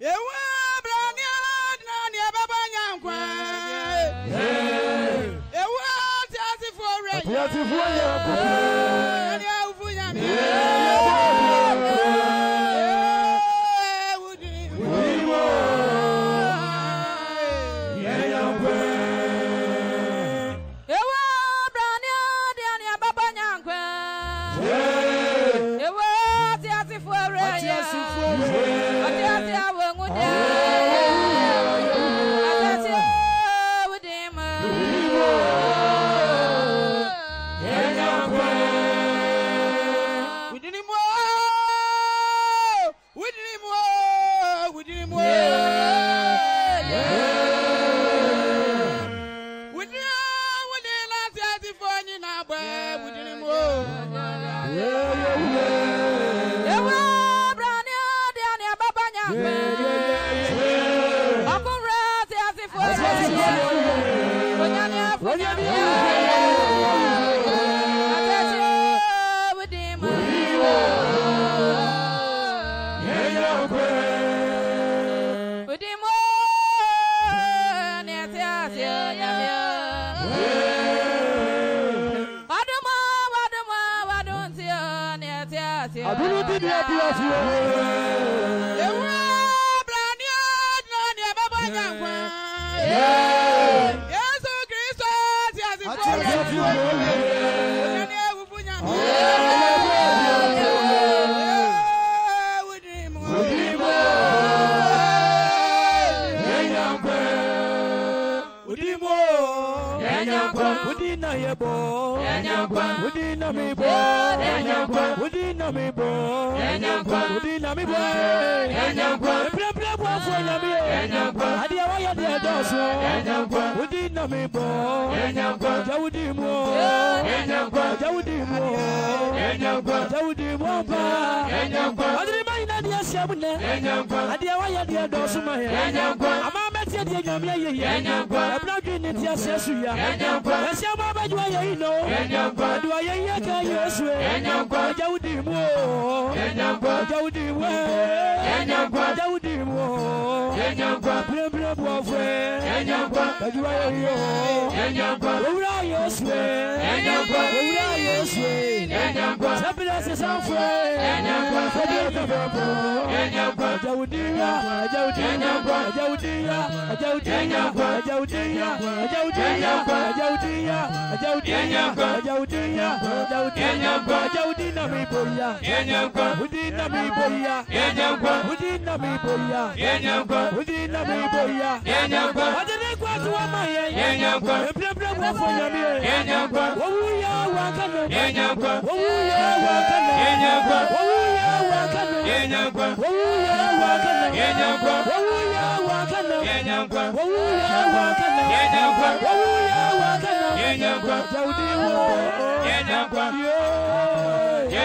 ewu abira ni ala dina ni ẹ bẹ bọ nyankwa. ewu ati ati fo rẹ yẹ. ati ati fo yẹ. ẹni awufu nyami. àbúrú tí ni ẹ ti yọ sí o. ewu abirani ọdún ọdún ẹ bá bọ ẹyà nǹkan. Jésù Kristo ti àsìkò rẹ̀. àti ọjọ́ tí wọ́n lè. ɛnyankwa odi nyame bɔ ɛnyankwa ebirabira bɔ afɔ nyame ɛnyankwa adeɛ wayɛ deɛ dɔɔso ɛnyankwa odi nyame bɔ ɛnyankwa jawudi mu ɛnyankwa jawudi mu ɛnyankwa jawudi mu ɔba ɛnyankwa ɔdiri ma nyina deɛ siamu nɛ ɛnyankwa adeɛ wayɛ deɛ dɔɔso ma yɛ ɛnyankwa ama sɛ deɛ nyame ayɛ yi ɛbra dwen ne te aseɛ so yia ɛsɛ ma bɛgye ayɛ yi no ɔde ɔyɛ yi aka yesu ɔgya wo dii mu o ɔgya wo dii mu ɔgya wo dii mu o pirepire boɔfoɛ bɛgye ayɛ yi o owura yesu owura yesu sɛ sisanfɛ ɛnyɛnkɔfɔdunfɔfɔ ɛnyɛnkɔ ajawudiya ajawudiya ajawudiya ajawudiya ajawudiya ajawudiya ajawudiya ajawudiya ajawudiya ajawudiya ajawudina mi boya ɛnyɛnkɔ udina mi boya ɛnyɛnkɔ udina mi boya ɛnyɛnkɔ udina mi boya ɛnyɛnkɔ. enyankwa ebiabia bɔfo nyame enyankwa owuya wakana enyankwa owuya wakana enyankwa owuya wakana enyankwa owuya wakana enyankwa owuya wakana enyankwa owuya wakana enyankwa owuya wakana enyankwa jawdi wo enyankwa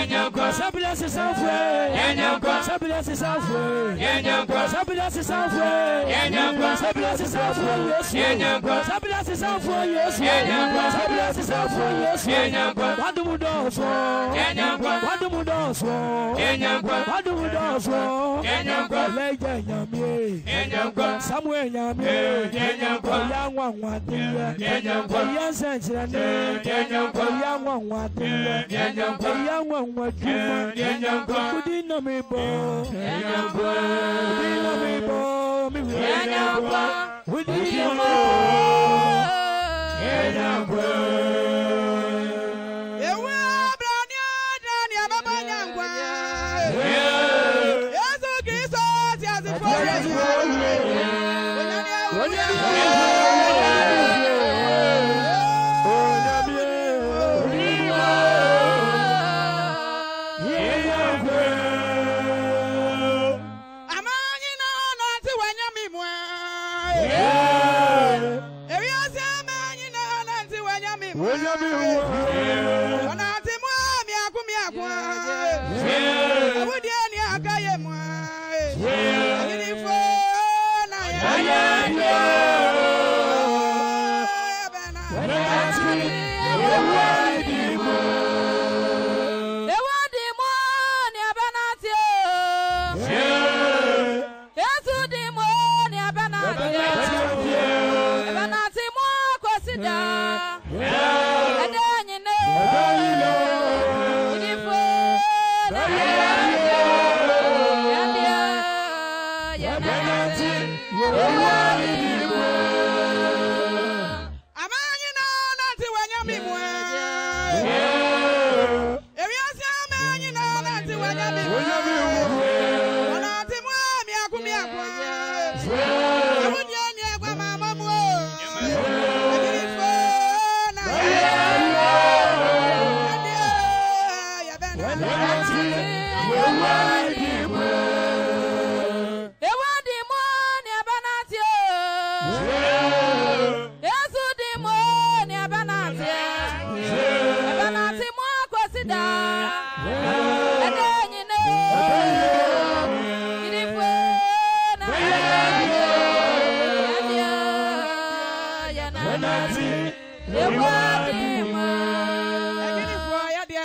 Yanyanko. Sabula Sisafwe. Yanyanko. Sabula Sisafwe. Yanyanko. Sabula Sisafwe. Yanyanko. Sabula Sisafwe. Yes. Yanyanko. Sabula Sisafwe. Yes. Yanyanko. Sabula Sisafwe. Yes. Yanyanko. Wadumudo. Yanyanko. Wadumudo. Yanyanko. Udofo. Lẹ́yìn èèyàn mi. Samuel èèyàn mi. Ìyá wọn àwọn adúlẹ̀. Ìyá sẹ̀nsẹ̀ ni. Ìyá wọn àwọn adúlẹ̀. Ìyá wọn àwọn jùmọ̀. Kudi nà mi bọ̀. Kudi nà mi bọ̀. Mi wù ẹ́. Kudi nà mi bọ̀. Kudi nà mi bọ̀. mi wò. ọ̀nà àti mú àmì àkúmi àkún. àwùjọ ni àkàyè mú. àbí ní fó náà yẹ.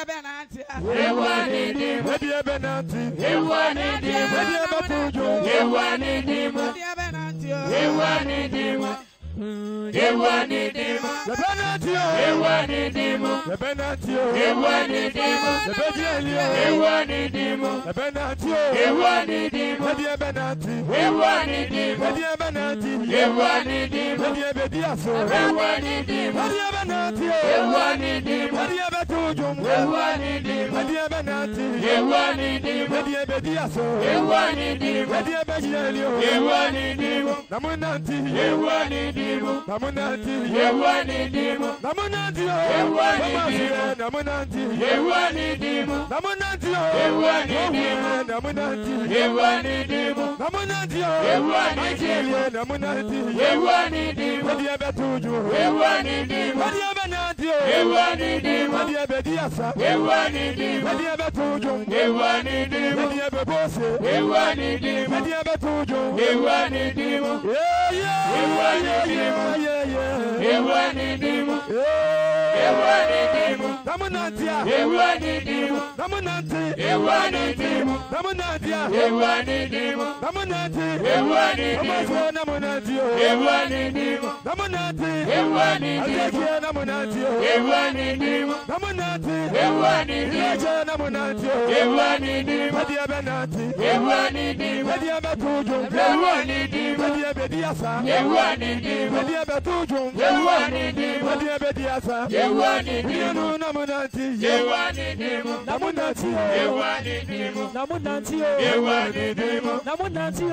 ebe na ntị ya. Ewu anyị dị m. Ebi ebe na ntị. Ewu anyị dị m. Ebi ebe bụ ụjọ. Ewu anyị dị m. Ebi ebe na ntị ya. Ewu anyị di, m. Ewu anyị dị m. Ebe na ntị ya. Ewu anyị dị m. Ebe na ntị ya. Ewu anyị dị m. Ebe dị elu ya. Ewu anyị dị m. Ebe na ntị ya. Ewu anyị dị m. Ebi ebe na ntị. Ewu anyị dị m. Ebi ebe ebenati ewu anidi mu ebi di aso ewu anidi mu ebi ebenati ewu anidi mu ebi ebetuju mu ewu anidi mu ebi ebenati ewu anidi mu ebi ebedi aso ewu anidi mu ebi ebeyeli o ewu anidi mu namu nanti ewu anidi mu namu nanti ewu anidi mu namu nanti o ewu anidi mu namu nanti ewu anidi mu namu nanti o ewu anidi mu namu nanti ewu anidi mu namuna dimu, o ewu ani di mu namuna di ewu ani di mu wadi ebe tuju ewu ani di mu wadi ebe dimu, di o ewu ani di mu wadi ebe dimu, asa ewu ani di mu wadi ebe tuju ewu ani di dimu, wadi ebe bose ewu ani di mu wadi ebe tuju ewu ani di mu ewu ani di mu ewu ani di mu ewu ni dimu. Damu na dia. dimu. Damu na ti. dimu. Damu na dia. dimu. Damu na ti. Ewu Damu na dia. dimu na mu nante ewa ni dirima na mu nante ewa ni dirima na mu nante ewa ni dirima na mu nante ewa ni dirima bɛdi ɛbɛ nante ewa ni dirima bɛdi ɛbɛ tuju ewa ni dirima bɛdi ɛbɛ di asa ewa ni dirima bɛdi ɛbɛ tuju ewa ni dirima bɛdi ɛbɛ di asa ewa ni dirima mienu na mu nante ewa ni dirima na mu nante ewa ni dirima na mu nante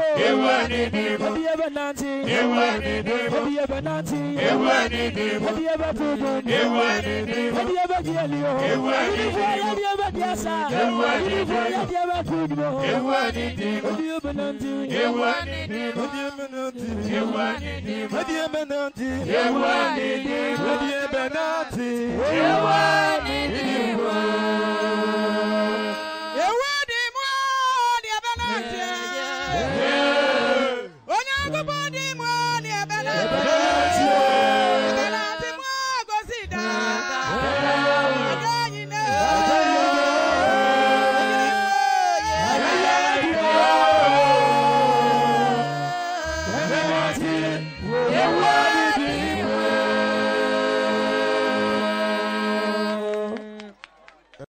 ewa nati. Ewu ẹni dìbò. Ẹdí ẹbẹ tó dùn ní. Ewu ẹni dìbò. Ẹdí ẹbẹ di ẹli o. Ewu ẹni dìbò. Ẹdí ẹbẹ di ẹsà. Ewu ẹni dìbò. Ẹdí ẹbẹ tó dùn. Ewu ẹni dìbò. Ẹdí ẹbẹ nanti. Ewu ẹni dìbò. Ẹdí ẹbẹ nanti. Ewu ẹni dìbò. Ẹdí ẹbẹ nanti. Ewu ẹni dìbò. Ẹdí ẹbẹ nanti. Ewu